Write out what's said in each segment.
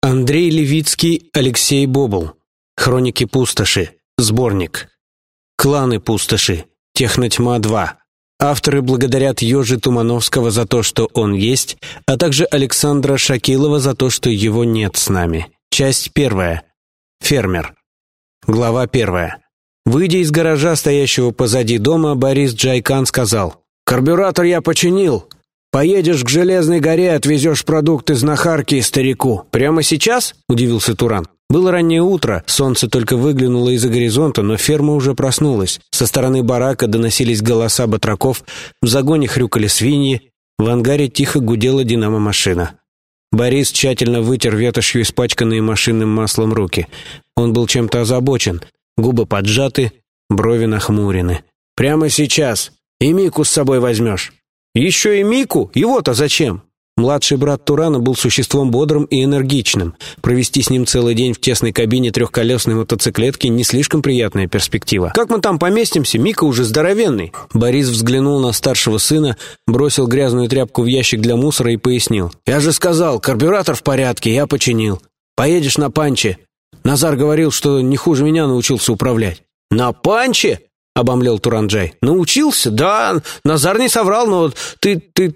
Андрей Левицкий, Алексей Бобл. Хроники пустоши. Сборник. Кланы пустоши. Технотьма 2. Авторы благодарят Ёжи Тумановского за то, что он есть, а также Александра Шакилова за то, что его нет с нами. Часть первая. Фермер. Глава первая. Выйдя из гаража, стоящего позади дома, Борис Джайкан сказал, «Карбюратор я починил. Поедешь к Железной горе, отвезешь продукты из Нахарки старику». «Прямо сейчас?» – удивился Туран. Было раннее утро, солнце только выглянуло из-за горизонта, но ферма уже проснулась. Со стороны барака доносились голоса батраков, в загоне хрюкали свиньи, в ангаре тихо гудела динамо-машина. Борис тщательно вытер ветошью испачканные машинным маслом руки. Он был чем-то озабочен, губы поджаты, брови нахмурены. «Прямо сейчас. И Мику с собой возьмешь». «Еще и Мику? Его-то зачем?» Младший брат Турана был существом бодрым и энергичным. Провести с ним целый день в тесной кабине трехколесной мотоциклетки не слишком приятная перспектива. «Как мы там поместимся? Мика уже здоровенный!» Борис взглянул на старшего сына, бросил грязную тряпку в ящик для мусора и пояснил. «Я же сказал, карбюратор в порядке, я починил. Поедешь на панче. Назар говорил, что не хуже меня научился управлять». «На панче?» Обомлел Туранджай. «Научился? Да, Назар не соврал, но ты... ты...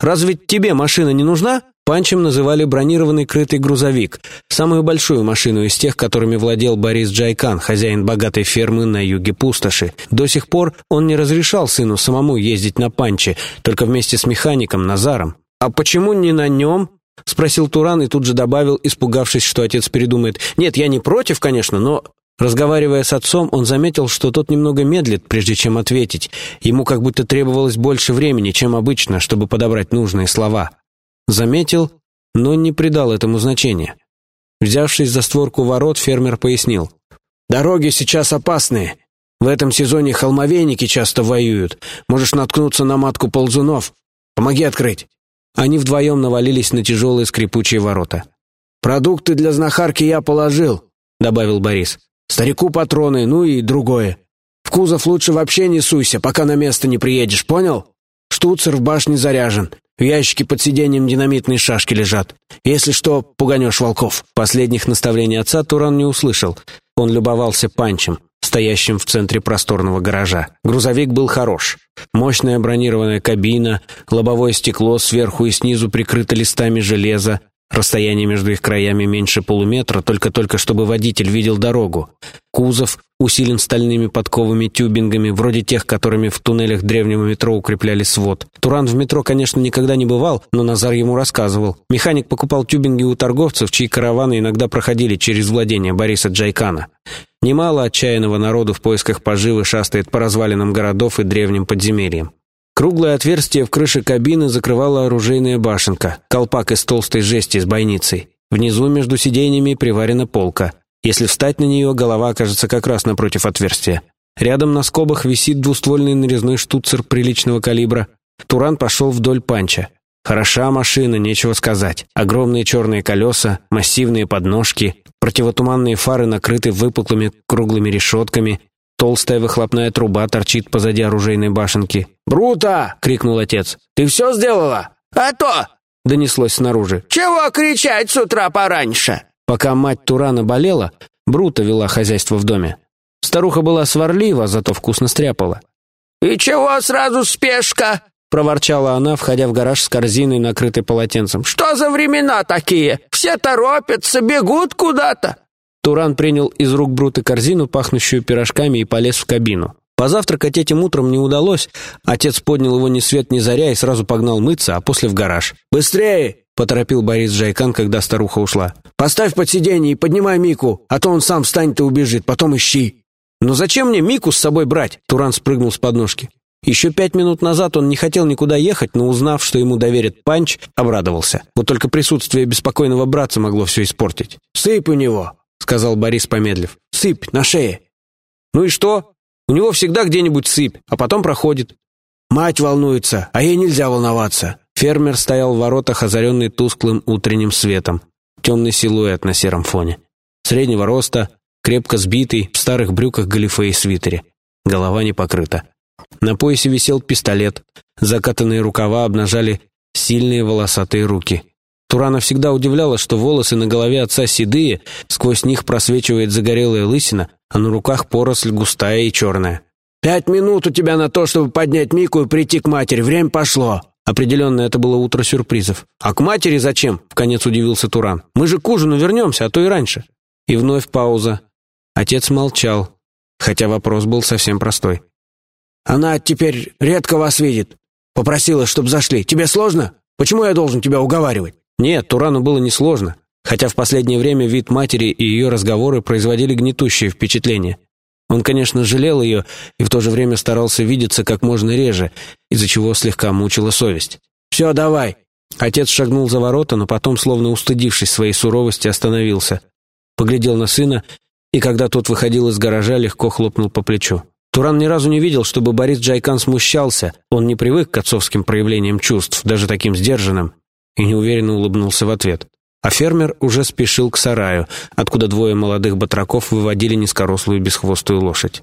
Разве тебе машина не нужна?» Панчем называли бронированный крытый грузовик, самую большую машину из тех, которыми владел Борис Джайкан, хозяин богатой фермы на юге пустоши. До сих пор он не разрешал сыну самому ездить на панче, только вместе с механиком Назаром. «А почему не на нем?» — спросил Туран и тут же добавил, испугавшись, что отец передумает. «Нет, я не против, конечно, но Разговаривая с отцом, он заметил, что тот немного медлит, прежде чем ответить. Ему как будто требовалось больше времени, чем обычно, чтобы подобрать нужные слова. Заметил, но не придал этому значения. Взявшись за створку ворот, фермер пояснил. «Дороги сейчас опасные. В этом сезоне холмовейники часто воюют. Можешь наткнуться на матку ползунов. Помоги открыть». Они вдвоем навалились на тяжелые скрипучие ворота. «Продукты для знахарки я положил», — добавил Борис. Старику патроны, ну и другое. В кузов лучше вообще не суйся, пока на место не приедешь, понял? Штуцер в башне заряжен. В ящике под сиденьем динамитные шашки лежат. Если что, пуганешь волков». Последних наставлений отца Туран не услышал. Он любовался панчем, стоящим в центре просторного гаража. Грузовик был хорош. Мощная бронированная кабина, лобовое стекло сверху и снизу прикрыто листами железа, Расстояние между их краями меньше полуметра, только-только чтобы водитель видел дорогу. Кузов усилен стальными подковыми тюбингами, вроде тех, которыми в туннелях древнего метро укрепляли свод. Туран в метро, конечно, никогда не бывал, но Назар ему рассказывал. Механик покупал тюбинги у торговцев, чьи караваны иногда проходили через владение Бориса Джайкана. Немало отчаянного народу в поисках поживы шастает по развалинам городов и древним подземельям. Круглое отверстие в крыше кабины закрывала оружейная башенка, колпак из толстой жести с бойницей. Внизу между сиденьями приварена полка. Если встать на нее, голова окажется как раз напротив отверстия. Рядом на скобах висит двуствольный нарезной штуцер приличного калибра. Туран пошел вдоль панча. Хороша машина, нечего сказать. Огромные черные колеса, массивные подножки, противотуманные фары накрыты выпуклыми круглыми решетками, Толстая выхлопная труба торчит позади оружейной башенки. «Брута!» — крикнул отец. «Ты все сделала?» «А то!» — донеслось снаружи. «Чего кричать с утра пораньше?» Пока мать Турана болела, Брута вела хозяйство в доме. Старуха была сварлива, зато вкусно стряпала. «И чего сразу спешка?» — проворчала она, входя в гараж с корзиной, накрытой полотенцем. «Что за времена такие? Все торопятся, бегут куда-то». Туран принял из рук Бруты корзину, пахнущую пирожками, и полез в кабину. Позавтракать этим утром не удалось. Отец поднял его ни свет ни заря и сразу погнал мыться, а после в гараж. «Быстрее!» — поторопил Борис Жайкан, когда старуха ушла. «Поставь под сиденье и поднимай Мику, а то он сам встанет и убежит, потом ищи». «Но зачем мне Мику с собой брать?» Туран спрыгнул с подножки. Еще пять минут назад он не хотел никуда ехать, но узнав, что ему доверят панч, обрадовался. Вот только присутствие беспокойного братца могло все испортить. «Сыпь у него!» Сказал Борис, помедлив. «Сыпь на шее». «Ну и что? У него всегда где-нибудь сыпь, а потом проходит». «Мать волнуется, а ей нельзя волноваться». Фермер стоял в воротах, озаренный тусклым утренним светом. Темный силуэт на сером фоне. Среднего роста, крепко сбитый, в старых брюках галифе и свитере. Голова не покрыта. На поясе висел пистолет. Закатанные рукава обнажали сильные волосатые руки. Турана всегда удивляла, что волосы на голове отца седые, сквозь них просвечивает загорелая лысина, а на руках поросль густая и черная. «Пять минут у тебя на то, чтобы поднять Мику и прийти к матери. Время пошло!» Определенно, это было утро сюрпризов. «А к матери зачем?» — вконец удивился Туран. «Мы же к ужину вернемся, а то и раньше». И вновь пауза. Отец молчал, хотя вопрос был совсем простой. «Она теперь редко вас видит. Попросила, чтобы зашли. Тебе сложно? Почему я должен тебя уговаривать?» Нет, Турану было несложно, хотя в последнее время вид матери и ее разговоры производили гнетущее впечатление. Он, конечно, жалел ее и в то же время старался видеться как можно реже, из-за чего слегка мучила совесть. «Все, давай!» Отец шагнул за ворота, но потом, словно устыдившись своей суровости, остановился. Поглядел на сына, и когда тот выходил из гаража, легко хлопнул по плечу. Туран ни разу не видел, чтобы Борис Джайкан смущался. Он не привык к отцовским проявлениям чувств, даже таким сдержанным и неуверенно улыбнулся в ответ. А фермер уже спешил к сараю, откуда двое молодых батраков выводили низкорослую бесхвостую лошадь.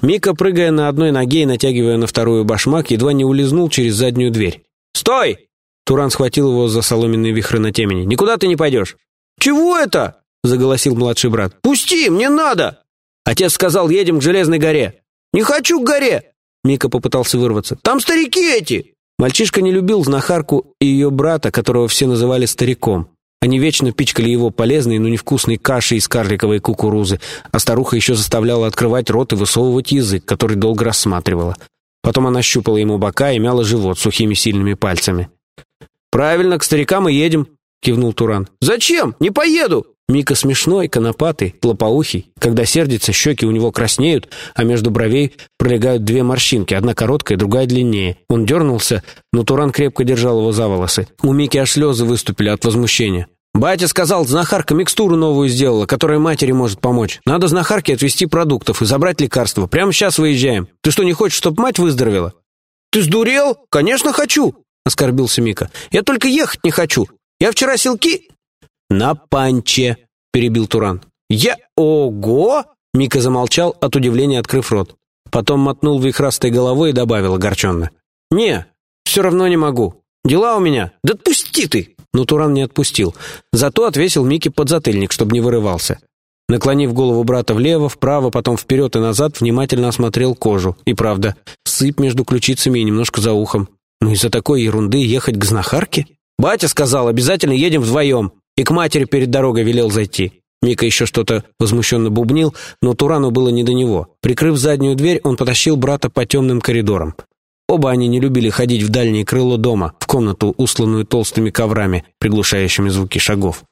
Мика, прыгая на одной ноге и натягивая на вторую башмак, едва не улизнул через заднюю дверь. «Стой!» Туран схватил его за соломенные вихры на темени. «Никуда ты не пойдешь!» «Чего это?» — заголосил младший брат. «Пусти, мне надо!» Отец сказал, едем к Железной горе. «Не хочу к горе!» Мика попытался вырваться. «Там старики эти!» Мальчишка не любил знахарку и ее брата, которого все называли стариком. Они вечно пичкали его полезной, но невкусной кашей из карликовой кукурузы, а старуха еще заставляла открывать рот и высовывать язык, который долго рассматривала. Потом она щупала ему бока и мяла живот сухими сильными пальцами. «Правильно, к старикам и едем», — кивнул Туран. «Зачем? Не поеду!» Мика смешной, конопатый, лопоухий. Когда сердится, щеки у него краснеют, а между бровей пролегают две морщинки, одна короткая, другая длиннее. Он дернулся, но Туран крепко держал его за волосы. У Мики аж слезы выступили от возмущения. «Батя сказал, знахарка микстуру новую сделала, которая матери может помочь. Надо знахарке отвезти продуктов и забрать лекарства. Прямо сейчас выезжаем. Ты что, не хочешь, чтобы мать выздоровела?» «Ты сдурел? Конечно, хочу!» — оскорбился Мика. «Я только ехать не хочу. Я вчера селки...» «На панче», — перебил Туран. «Я... Ого!» — Мика замолчал, от удивления открыв рот. Потом мотнул вихрастой головой и добавил огорченно. «Не, все равно не могу. Дела у меня. Да отпусти ты!» Но Туран не отпустил. Зато отвесил Мике подзатыльник, чтобы не вырывался. Наклонив голову брата влево, вправо, потом вперед и назад, внимательно осмотрел кожу. И правда, сыпь между ключицами и немножко за ухом. Ну из-за такой ерунды ехать к знахарке? Батя сказал, обязательно едем вдвоем. И к матери перед дорогой велел зайти. Мика еще что-то возмущенно бубнил, но Турану было не до него. Прикрыв заднюю дверь, он потащил брата по темным коридорам. Оба они не любили ходить в дальнее крыло дома, в комнату, усланную толстыми коврами, приглушающими звуки шагов.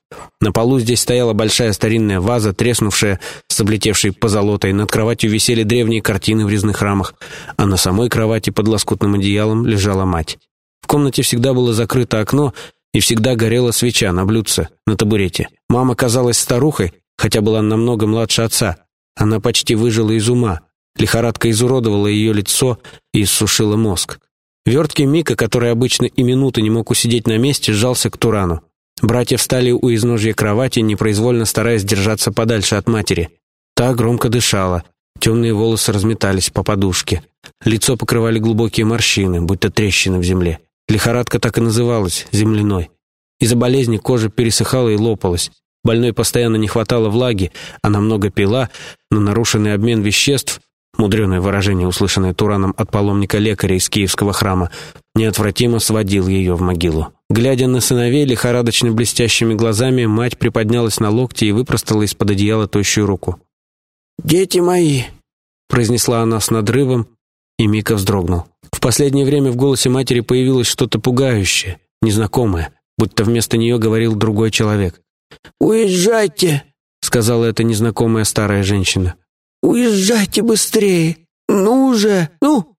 На полу здесь стояла большая старинная ваза, треснувшая, с облетевшей позолотой. Над кроватью висели древние картины в резных рамах, а на самой кровати под лоскутным одеялом лежала мать. В комнате всегда было закрыто окно, и всегда горела свеча на блюдце, на табурете. Мама казалась старухой, хотя была намного младше отца. Она почти выжила из ума. Лихорадка изуродовала ее лицо и иссушила мозг. Верткий Мика, который обычно и минуты не мог усидеть на месте, сжался к Турану. Братья встали у изножья кровати, непроизвольно стараясь держаться подальше от матери. Та громко дышала. Темные волосы разметались по подушке. Лицо покрывали глубокие морщины, будто трещины в земле. Лихорадка так и называлась – земляной. Из-за болезни кожа пересыхала и лопалась. Больной постоянно не хватало влаги, она много пила, но нарушенный обмен веществ, мудреное выражение, услышанное Тураном от паломника-лекаря из Киевского храма, неотвратимо сводил ее в могилу. Глядя на сыновей лихорадочно блестящими глазами, мать приподнялась на локти и выпростала из-под одеяла тощую руку. «Дети мои!» — произнесла она с надрывом, и Мика вздрогнул. Последнее время в голосе матери появилось что-то пугающее, незнакомое, будто вместо нее говорил другой человек. «Уезжайте!» — сказала эта незнакомая старая женщина. «Уезжайте быстрее! Ну же! Ну!»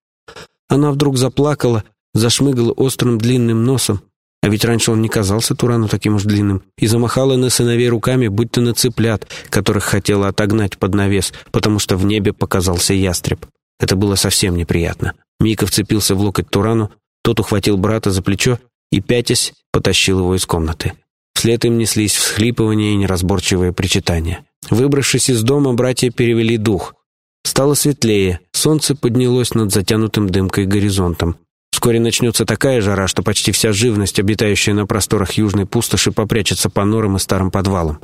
Она вдруг заплакала, зашмыгала острым длинным носом, а ведь раньше он не казался Турану таким уж длинным, и замахала на сыновей руками, будто на цыплят, которых хотела отогнать под навес, потому что в небе показался ястреб. Это было совсем неприятно. Мика вцепился в локоть Турану, тот ухватил брата за плечо и, пятясь, потащил его из комнаты. Вслед им неслись всхлипывания и неразборчивые причитания. Выбравшись из дома, братья перевели дух. Стало светлее, солнце поднялось над затянутым дымкой горизонтом. Вскоре начнется такая жара, что почти вся живность, обитающая на просторах южной пустоши, попрячется по норам и старым подвалам.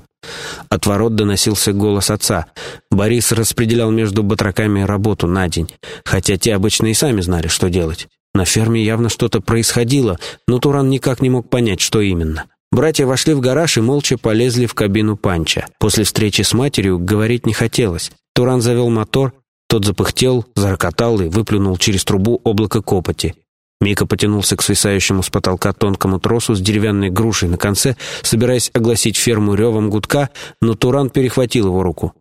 От ворот доносился голос отца. Борис распределял между батраками работу на день, хотя те обычно и сами знали, что делать. На ферме явно что-то происходило, но Туран никак не мог понять, что именно. Братья вошли в гараж и молча полезли в кабину Панча. После встречи с матерью говорить не хотелось. Туран завел мотор, тот запыхтел, зарокотал и выплюнул через трубу облако копоти. Мика потянулся к свисающему с потолка тонкому тросу с деревянной грушей на конце, собираясь огласить ферму ревом гудка, но Туран перехватил его руку.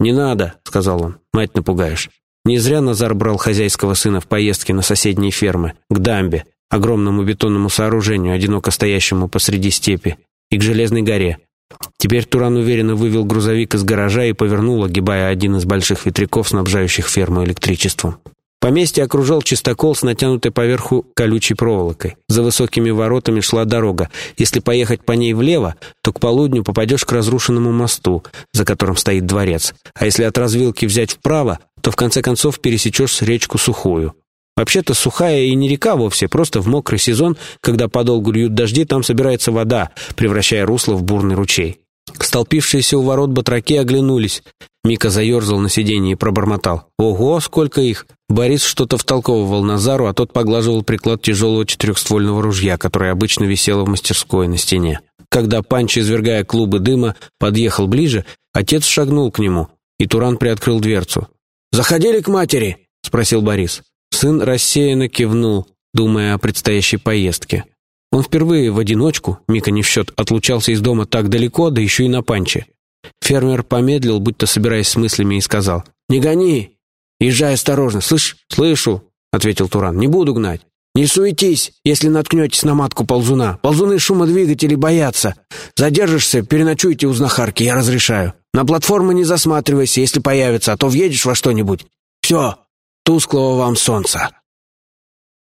«Не надо», — сказал он, — «мать напугаешь». Не зря Назар брал хозяйского сына в поездки на соседние фермы, к дамбе, огромному бетонному сооружению, одиноко стоящему посреди степи, и к Железной горе. Теперь Туран уверенно вывел грузовик из гаража и повернул, огибая один из больших ветряков, снабжающих ферму электричеством. Поместье окружал чистокол с натянутой поверху колючей проволокой. За высокими воротами шла дорога. Если поехать по ней влево, то к полудню попадешь к разрушенному мосту, за которым стоит дворец. А если от развилки взять вправо, то в конце концов пересечешь речку Сухую. Вообще-то сухая и не река вовсе, просто в мокрый сезон, когда подолгу льют дожди, там собирается вода, превращая русло в бурный ручей. Столпившиеся у ворот батраки оглянулись. Мика заерзал на сиденье и пробормотал. «Ого, сколько их!» Борис что-то втолковывал Назару, а тот поглаживал приклад тяжелого четырехствольного ружья, которое обычно висело в мастерской на стене. Когда Панч, извергая клубы дыма, подъехал ближе, отец шагнул к нему, и Туран приоткрыл дверцу. «Заходили к матери?» — спросил Борис. Сын рассеянно кивнул, думая о предстоящей поездке. Он впервые в одиночку, Мика не в счет, отлучался из дома так далеко, да еще и на панче. Фермер помедлил, будто собираясь с мыслями, и сказал, «Не гони! Езжай осторожно, слышь?» «Слышу», — ответил Туран, — «не буду гнать». «Не суетись, если наткнетесь на матку ползуна. Ползуны шума двигателей боятся. Задержишься, переночуйте у знахарки, я разрешаю. На платформу не засматривайся, если появится, а то въедешь во что-нибудь. Все, тусклого вам солнца».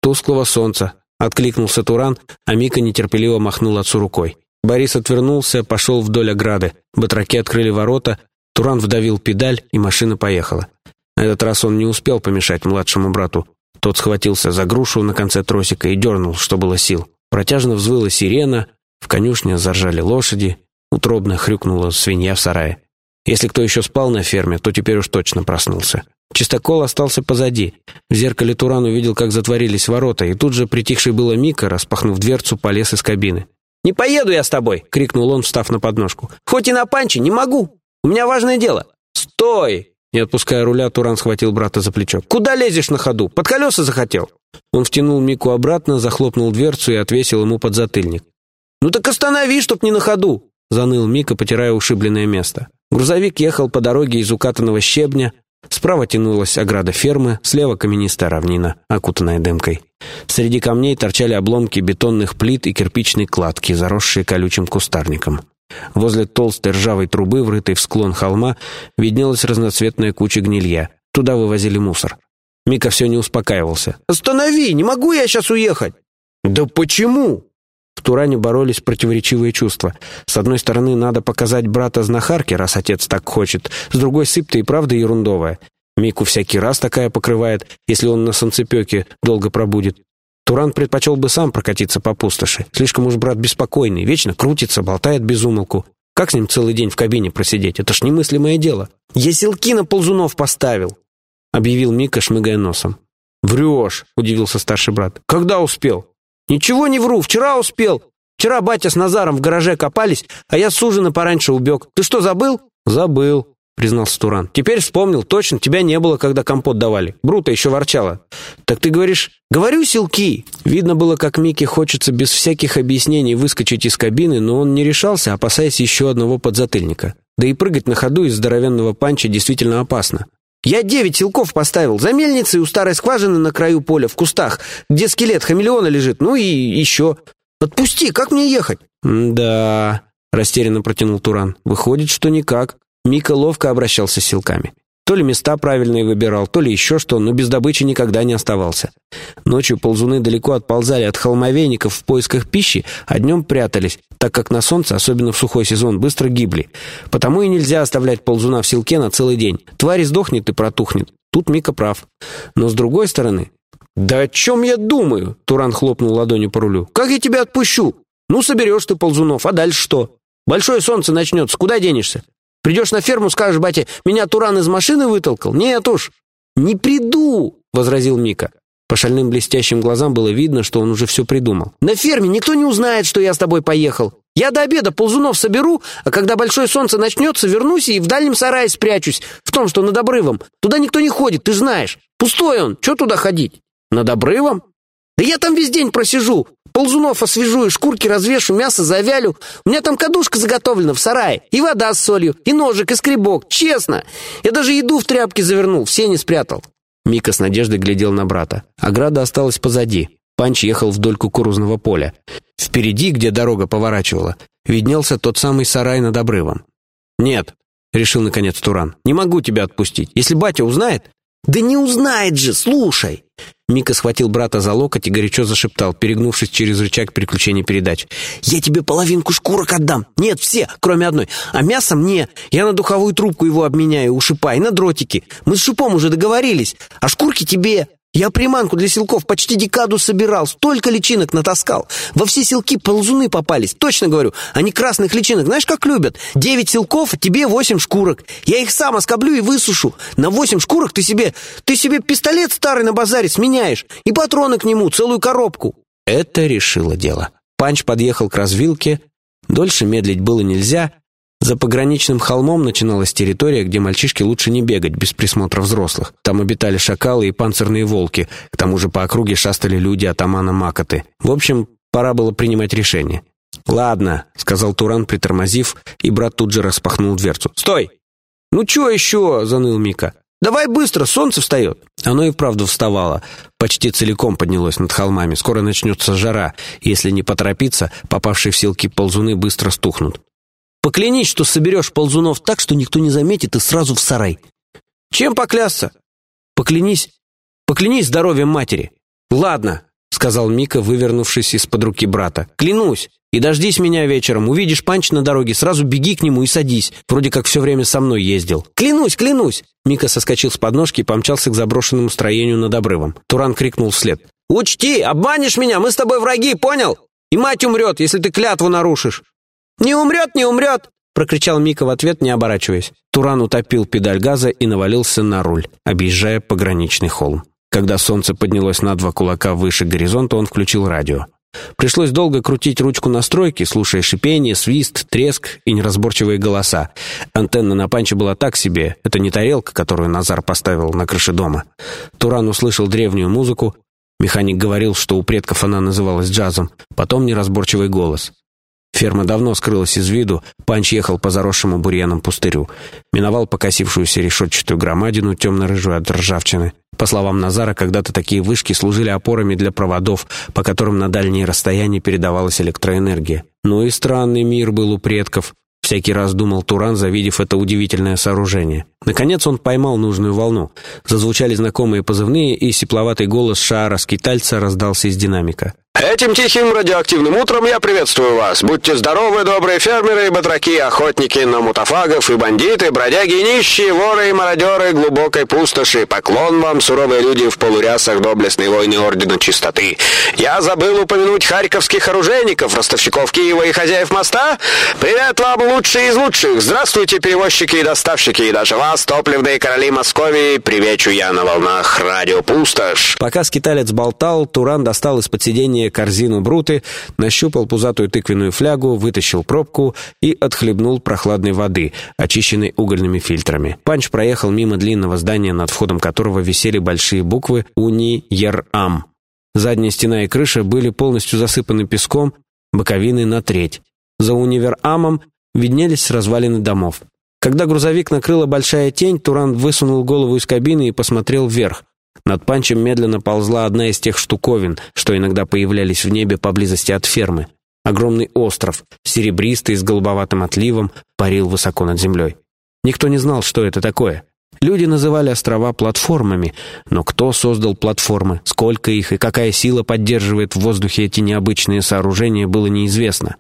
«Тусклого солнца», Откликнулся Туран, а Мика нетерпеливо махнул отцу рукой. Борис отвернулся, пошел вдоль ограды. Батраки открыли ворота, Туран вдавил педаль, и машина поехала. На этот раз он не успел помешать младшему брату. Тот схватился за грушу на конце тросика и дернул, что было сил. Протяжно взвыла сирена, в конюшне заржали лошади, утробно хрюкнула свинья в сарае. Если кто еще спал на ферме, то теперь уж точно проснулся. Чистокол остался позади. В зеркале Туран увидел, как затворились ворота, и тут же притихший было Мика, распахнув дверцу, полез из кабины. «Не поеду я с тобой!» — крикнул он, встав на подножку. «Хоть и на панче, не могу! У меня важное дело!» «Стой!» Не отпуская руля, Туран схватил брата за плечо. «Куда лезешь на ходу? Под колеса захотел?» Он втянул Мику обратно, захлопнул дверцу и отвесил ему подзатыльник. «Ну так останови, чтоб не на ходу!» — заныл Мика, потирая ушибленное место. Грузовик ехал по дороге из укатанного щебня, Справа тянулась ограда фермы, слева каменистая равнина, окутанная дымкой. Среди камней торчали обломки бетонных плит и кирпичной кладки, заросшие колючим кустарником. Возле толстой ржавой трубы, врытой в склон холма, виднелась разноцветная куча гнилья. Туда вывозили мусор. Мика все не успокаивался. «Останови! Не могу я сейчас уехать!» «Да почему?» В Туране боролись противоречивые чувства. С одной стороны, надо показать брата знахарке, раз отец так хочет. С другой, сыпь-то и правда ерундовая. Мику всякий раз такая покрывает, если он на солнцепеке долго пробудет. Туран предпочел бы сам прокатиться по пустоши. Слишком уж брат беспокойный, вечно крутится, болтает без умолку. Как с ним целый день в кабине просидеть? Это ж немыслимое дело. «Я селки на ползунов поставил», — объявил Мика, шмыгая носом. «Врешь», — удивился старший брат. «Когда успел?» «Ничего не вру, вчера успел. Вчера батя с Назаром в гараже копались, а я с ужина пораньше убег. Ты что, забыл?» «Забыл», — признался Туран. «Теперь вспомнил, точно, тебя не было, когда компот давали. Брута еще ворчала». «Так ты говоришь, говорю, селки». Видно было, как Микки хочется без всяких объяснений выскочить из кабины, но он не решался, опасаясь еще одного подзатыльника. Да и прыгать на ходу из здоровенного панча действительно опасно. Я девять силков поставил. За мельницей у старой скважины на краю поля, в кустах, где скелет хамелеона лежит. Ну и еще. Отпусти, как мне ехать?» «Да...» — растерянно протянул Туран. «Выходит, что никак». Мика ловко обращался с силками. То ли места правильные выбирал, то ли еще что, но без добычи никогда не оставался. Ночью ползуны далеко отползали от холмовейников в поисках пищи, а днем прятались, так как на солнце, особенно в сухой сезон, быстро гибли. Потому и нельзя оставлять ползуна в селке на целый день. Тварь сдохнет и протухнет. Тут Мика прав. Но с другой стороны, «Да о чем я думаю?» — Туран хлопнул ладонью по рулю. «Как я тебя отпущу? Ну, соберешь ты ползунов, а дальше что? Большое солнце начнется, куда денешься? Придешь на ферму, скажешь, батя, меня Туран из машины вытолкал? Нет уж». «Не приду!» — возразил Мика. По шальным блестящим глазам было видно, что он уже все придумал. «На ферме никто не узнает, что я с тобой поехал. Я до обеда ползунов соберу, а когда большое солнце начнется, вернусь и в дальнем сарае спрячусь, в том, что над обрывом. Туда никто не ходит, ты знаешь. Пустой он, что туда ходить? Над обрывом? Да я там весь день просижу. Ползунов освежу и шкурки развешу, мясо завялю. У меня там кадушка заготовлена в сарае. И вода с солью, и ножик, и скребок. Честно. Я даже еду в тряпки завернул, все не спрятал. Мика с надеждой глядел на брата. Ограда осталась позади. Панч ехал вдоль кукурузного поля. Впереди, где дорога поворачивала, виднелся тот самый сарай над обрывом. «Нет», — решил наконец Туран, — «не могу тебя отпустить. Если батя узнает...» «Да не узнает же, слушай!» Мика схватил брата за локоть и горячо зашептал, перегнувшись через рычаг переключения передач. «Я тебе половинку шкурок отдам! Нет, все, кроме одной! А мясо мне! Я на духовую трубку его обменяю у шипа и на дротики! Мы с шипом уже договорились! А шкурки тебе! Я приманку для силков почти декаду собирал, столько личинок натаскал. Во все силки ползуны попались, точно говорю. Они красных личинок, знаешь, как любят? Девять силков, тебе восемь шкурок. Я их сам оскоблю и высушу. На восемь шкурок ты себе, ты себе пистолет старый на базаре сменяешь и патроны к нему, целую коробку. Это решило дело. Панч подъехал к развилке. Дольше медлить было нельзя, за пограничным холмом начиналась территория, где мальчишке лучше не бегать без присмотра взрослых. Там обитали шакалы и панцирные волки. К тому же по округе шастали люди атамана Макоты. В общем, пора было принимать решение. «Ладно», — сказал Туран, притормозив, и брат тут же распахнул дверцу. «Стой!» «Ну чё еще?» — заныл Мика. «Давай быстро, солнце встает!» Оно и вправду вставало. Почти целиком поднялось над холмами. Скоро начнется жара. Если не поторопиться, попавшие в силки ползуны быстро стухнут. Поклянись, что соберешь ползунов так, что никто не заметит, и сразу в сарай. Чем поклясться? Поклянись, поклянись здоровьем матери. Ладно, сказал Мика, вывернувшись из-под руки брата. Клянусь. И дождись меня вечером. Увидишь панч на дороге, сразу беги к нему и садись. Вроде как все время со мной ездил. Клянусь, клянусь. Мика соскочил с подножки и помчался к заброшенному строению над обрывом. Туран крикнул вслед. «Учти, обманешь меня, мы с тобой враги, понял? И мать умрет, если ты клятву нарушишь». «Не умрет, не умрет!» — прокричал Мика в ответ, не оборачиваясь. Туран утопил педаль газа и навалился на руль, объезжая пограничный холм. Когда солнце поднялось на два кулака выше горизонта, он включил радио. Пришлось долго крутить ручку настройки, слушая шипение, свист, треск и неразборчивые голоса. Антенна на панче была так себе. Это не тарелка, которую Назар поставил на крыше дома. Туран услышал древнюю музыку. Механик говорил, что у предков она называлась джазом. Потом неразборчивый голос. Ферма давно скрылась из виду, Панч ехал по заросшему бурьяном пустырю. Миновал покосившуюся решетчатую громадину, темно-рыжую от ржавчины. По словам Назара, когда-то такие вышки служили опорами для проводов, по которым на дальние расстояния передавалась электроэнергия. Ну и странный мир был у предков. Всякий раз думал Туран, завидев это удивительное сооружение. Наконец он поймал нужную волну. Зазвучали знакомые позывные, и сепловатый голос Шаара-скитальца раздался из динамика. Этим тихим радиоактивным утром я приветствую вас. Будьте здоровы, добрые фермеры и батраки, охотники на мутафагов и бандиты, бродяги и нищие, воры и мародеры глубокой пустоши. Поклон вам, суровые люди в полурясах доблестной войны Ордена Чистоты. Я забыл упомянуть харьковских оружейников, ростовщиков Киева и хозяев моста. Привет вам, лучшие из лучших. Здравствуйте, перевозчики и доставщики, и даже вас, топливные короли Московии. Привечу я на волнах радио Пустошь. Пока скиталец болтал, Туран достал из-под сиденья корзину бруты, нащупал пузатую тыквенную флягу, вытащил пробку и отхлебнул прохладной воды, очищенной угольными фильтрами. Панч проехал мимо длинного здания, над входом которого висели большие буквы «Уни-Ер-Ам». Задняя стена и крыша были полностью засыпаны песком, боковины на треть. За универ-амом виднелись развалины домов. Когда грузовик накрыла большая тень, Туран высунул голову из кабины и посмотрел вверх. Над Панчем медленно ползла одна из тех штуковин, что иногда появлялись в небе поблизости от фермы. Огромный остров, серебристый, с голубоватым отливом, парил высоко над землей. Никто не знал, что это такое. Люди называли острова платформами, но кто создал платформы, сколько их и какая сила поддерживает в воздухе эти необычные сооружения, было неизвестно.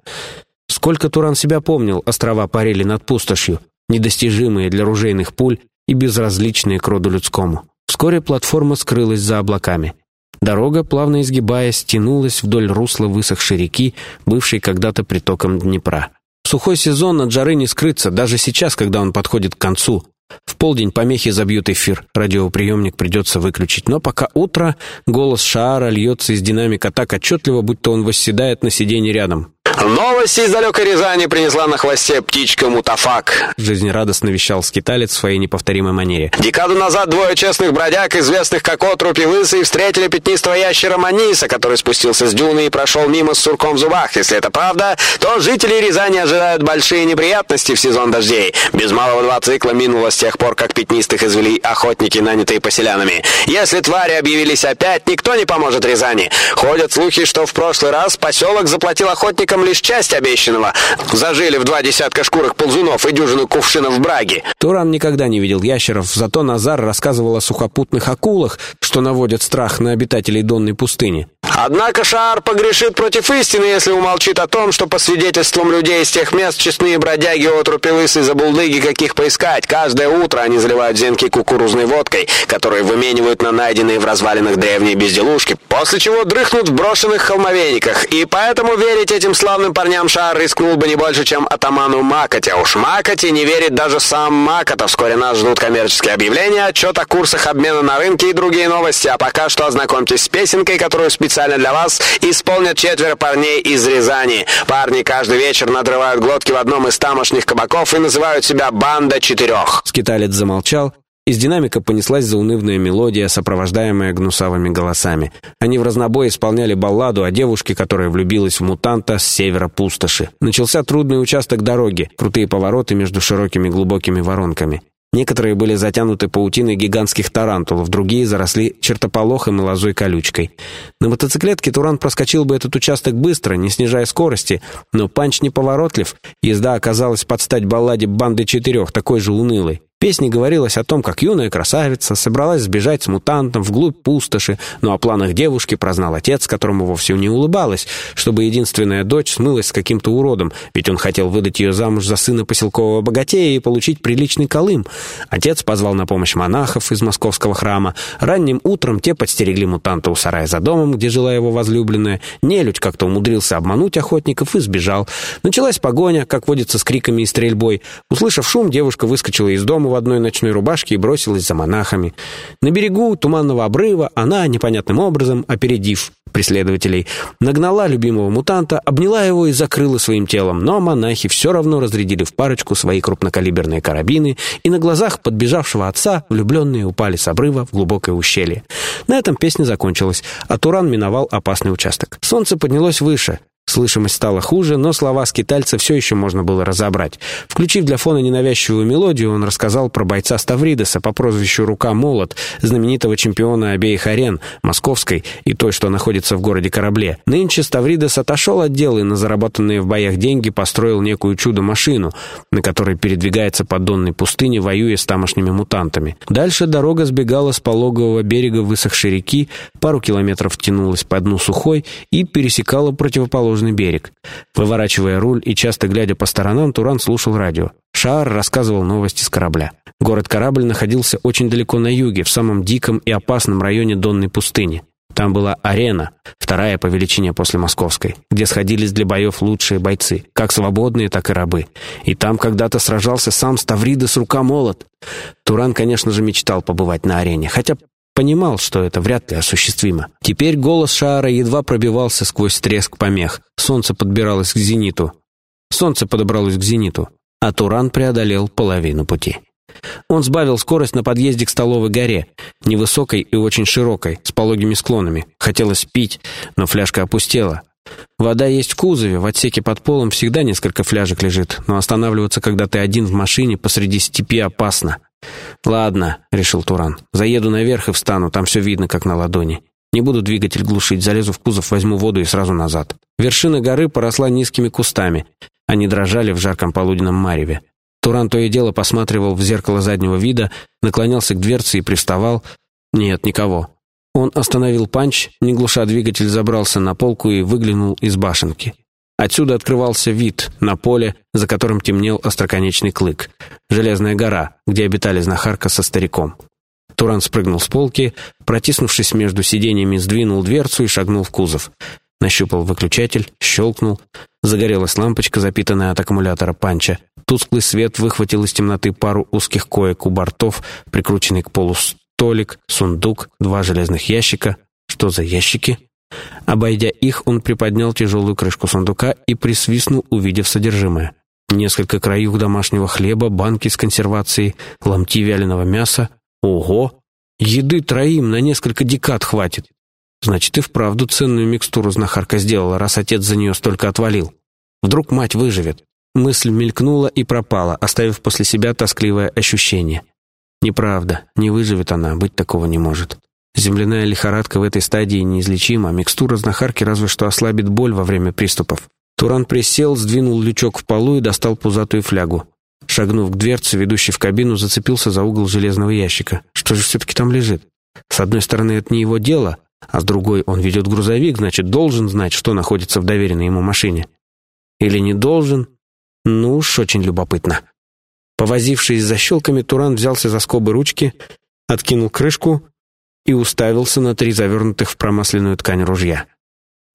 Сколько Туран себя помнил, острова парили над пустошью, недостижимые для ружейных пуль и безразличные к роду людскому. Вскоре платформа скрылась за облаками. Дорога, плавно изгибаясь, тянулась вдоль русла высохшей реки, бывшей когда-то притоком Днепра. В сухой сезон от жары не скрыться, даже сейчас, когда он подходит к концу. В полдень помехи забьют эфир, радиоприемник придется выключить. Но пока утро, голос Шаара льется из динамика так отчетливо, будто он восседает на сиденье рядом. Новости из далекой Рязани принесла на хвосте птичка Мутафак. Жизнерадостно вещал скиталец в своей неповторимой манере. Декаду назад двое честных бродяг, известных как отрупи лысый, встретили пятнистого ящера Маниса, который спустился с дюны и прошел мимо с сурком в зубах. Если это правда, то жители Рязани ожидают большие неприятности в сезон дождей. Без малого два цикла минуло с тех пор, как пятнистых извели охотники, нанятые поселянами. Если твари объявились опять, никто не поможет Рязани. Ходят слухи, что в прошлый раз поселок заплатил охотникам лишь часть обещанного. Зажили в два десятка шкурок ползунов и дюжину кувшинов браги. Туран никогда не видел ящеров, зато Назар рассказывал о сухопутных акулах, что наводят страх на обитателей Донной пустыни. Однако Шаар погрешит против истины, если умолчит о том, что по свидетельствам людей из тех мест честные бродяги, отрупи лысы, забулдыги, каких поискать. Каждое утро они заливают зенки кукурузной водкой, которую выменивают на найденные в развалинах древние безделушки, после чего дрыхнут в брошенных холмовейниках. И поэтому верить этим славным парням Шаар рискнул бы не больше, чем атаману Макоте. А уж Макоте не верит даже сам Макота. Вскоре нас ждут коммерческие объявления, отчет о курсах обмена на рынке и другие новости. А пока что ознакомьтесь с песенкой, которую специально специально для вас исполнят четверо парней из Рязани. Парни каждый вечер надрывают глотки в одном из тамошних кабаков и называют себя «Банда четырех». Скиталец замолчал, из динамика понеслась заунывная мелодия, сопровождаемая гнусавыми голосами. Они в разнобой исполняли балладу о девушке, которая влюбилась в мутанта с севера пустоши. Начался трудный участок дороги, крутые повороты между широкими глубокими воронками. Некоторые были затянуты паутиной гигантских тарантулов, другие заросли чертополохом и лозой колючкой. На мотоциклетке Туран проскочил бы этот участок быстро, не снижая скорости, но панч неповоротлив, езда оказалась под стать балладе «Банды четырех», такой же унылой, в песне говорилось о том, как юная красавица собралась сбежать с мутантом вглубь пустоши, но о планах девушки прознал отец, которому вовсе не улыбалось, чтобы единственная дочь смылась с каким-то уродом, ведь он хотел выдать ее замуж за сына поселкового богатея и получить приличный калым. Отец позвал на помощь монахов из московского храма. Ранним утром те подстерегли мутанта у сарая за домом, где жила его возлюбленная. Нелюдь как-то умудрился обмануть охотников и сбежал. Началась погоня, как водится, с криками и стрельбой. Услышав шум, девушка выскочила из дома в одной ночной рубашке и бросилась за монахами. На берегу туманного обрыва она, непонятным образом, опередив преследователей, нагнала любимого мутанта, обняла его и закрыла своим телом, но монахи все равно разрядили в парочку свои крупнокалиберные карабины, и на глазах подбежавшего отца влюбленные упали с обрыва в глубокое ущелье. На этом песня закончилась, а Туран миновал опасный участок. Солнце поднялось выше, Слышимость стала хуже, но слова скитальца все еще можно было разобрать. Включив для фона ненавязчивую мелодию, он рассказал про бойца Ставридеса по прозвищу «Рука-молот», знаменитого чемпиона обеих арен, московской и той, что находится в городе Корабле. Нынче Ставридес отошел от дела и на заработанные в боях деньги построил некую чудо-машину, на которой передвигается по донной пустыне, воюя с тамошними мутантами. Дальше дорога сбегала с пологового берега высохшей реки, пару километров тянулась по дну сухой и пересекала противоположную противоположный берег. Выворачивая руль и часто глядя по сторонам, Туран слушал радио. Шаар рассказывал новости с корабля. Город-корабль находился очень далеко на юге, в самом диком и опасном районе Донной пустыни. Там была арена, вторая по величине после московской, где сходились для боев лучшие бойцы, как свободные, так и рабы. И там когда-то сражался сам Ставридес Рукомолот. Туран, конечно же, мечтал побывать на арене, хотя Понимал, что это вряд ли осуществимо. Теперь голос Шаара едва пробивался сквозь треск помех. Солнце подбиралось к зениту. Солнце подобралось к зениту, а Туран преодолел половину пути. Он сбавил скорость на подъезде к столовой горе, невысокой и очень широкой, с пологими склонами. Хотелось пить, но фляжка опустела. Вода есть в кузове, в отсеке под полом всегда несколько фляжек лежит, но останавливаться, когда ты один в машине посреди степи, опасно. «Ладно», — решил Туран. «Заеду наверх и встану, там все видно, как на ладони. Не буду двигатель глушить, залезу в кузов, возьму воду и сразу назад». Вершина горы поросла низкими кустами. Они дрожали в жарком полуденном мареве. Туран то и дело посматривал в зеркало заднего вида, наклонялся к дверце и приставал. Нет, никого. Он остановил панч, не глуша двигатель, забрался на полку и выглянул из башенки. Отсюда открывался вид на поле, за которым темнел остроконечный клык. Железная гора, где обитали знахарка со стариком. Туран спрыгнул с полки, протиснувшись между сиденьями, сдвинул дверцу и шагнул в кузов. Нащупал выключатель, щелкнул. Загорелась лампочка, запитанная от аккумулятора панча. Тусклый свет выхватил из темноты пару узких коек у бортов, прикрученный к полу столик, сундук, два железных ящика. Что за ящики? Обойдя их, он приподнял тяжелую крышку сундука и присвистнул, увидев содержимое. Несколько краюх домашнего хлеба, банки с консервацией, ломти вяленого мяса. Ого! Еды троим на несколько декад хватит. Значит, и вправду ценную микстуру знахарка сделала, раз отец за нее столько отвалил. Вдруг мать выживет. Мысль мелькнула и пропала, оставив после себя тоскливое ощущение. Неправда, не выживет она, быть такого не может. Земляная лихорадка в этой стадии неизлечима, микстура знахарки разве что ослабит боль во время приступов. Туран присел, сдвинул лючок в полу и достал пузатую флягу. Шагнув к дверце, ведущей в кабину, зацепился за угол железного ящика. Что же все-таки там лежит? С одной стороны, это не его дело, а с другой, он ведет грузовик, значит, должен знать, что находится в доверенной ему машине. Или не должен? Ну уж очень любопытно. Повозившись за щелками, Туран взялся за скобы ручки, откинул крышку и уставился на три завернутых в промасленную ткань ружья.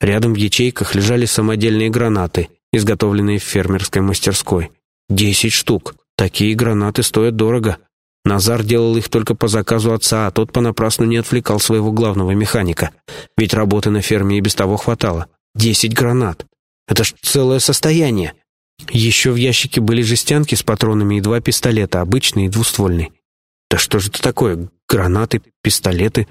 Рядом в ячейках лежали самодельные гранаты, изготовленные в фермерской мастерской. Десять штук. Такие гранаты стоят дорого. Назар делал их только по заказу отца, а тот понапрасну не отвлекал своего главного механика. Ведь работы на ферме и без того хватало. Десять гранат. Это ж целое состояние. Еще в ящике были жестянки с патронами и два пистолета, обычный и двуствольный. Да что же это такое? Гранаты, пистолеты.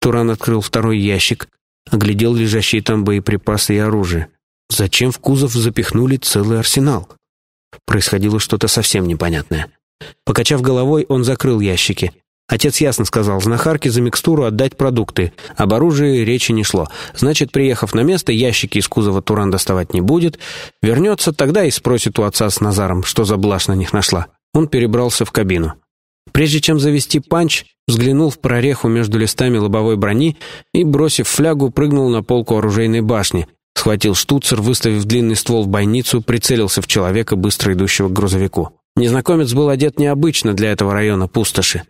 Туран открыл второй ящик, оглядел лежащие там боеприпасы и оружие. Зачем в кузов запихнули целый арсенал? Происходило что-то совсем непонятное. Покачав головой, он закрыл ящики. Отец ясно сказал знахарке за микстуру отдать продукты. Об оружии речи не шло. Значит, приехав на место, ящики из кузова Туран доставать не будет. Вернется тогда и спросит у отца с Назаром, что за блажь на них нашла. Он перебрался в кабину. Прежде чем завести панч, взглянул в прореху между листами лобовой брони и, бросив флягу, прыгнул на полку оружейной башни, схватил штуцер, выставив длинный ствол в бойницу, прицелился в человека, быстро идущего к грузовику. Незнакомец был одет необычно для этого района пустоши.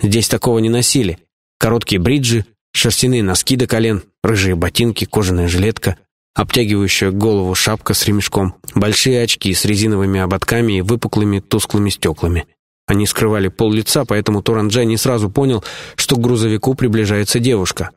Здесь такого не носили. Короткие бриджи, шерстяные носки до колен, рыжие ботинки, кожаная жилетка, обтягивающая голову шапка с ремешком, большие очки с резиновыми ободками и выпуклыми тусклыми стеклами. Они скрывали пол лица, поэтому Туранджай не сразу понял, что к грузовику приближается девушка.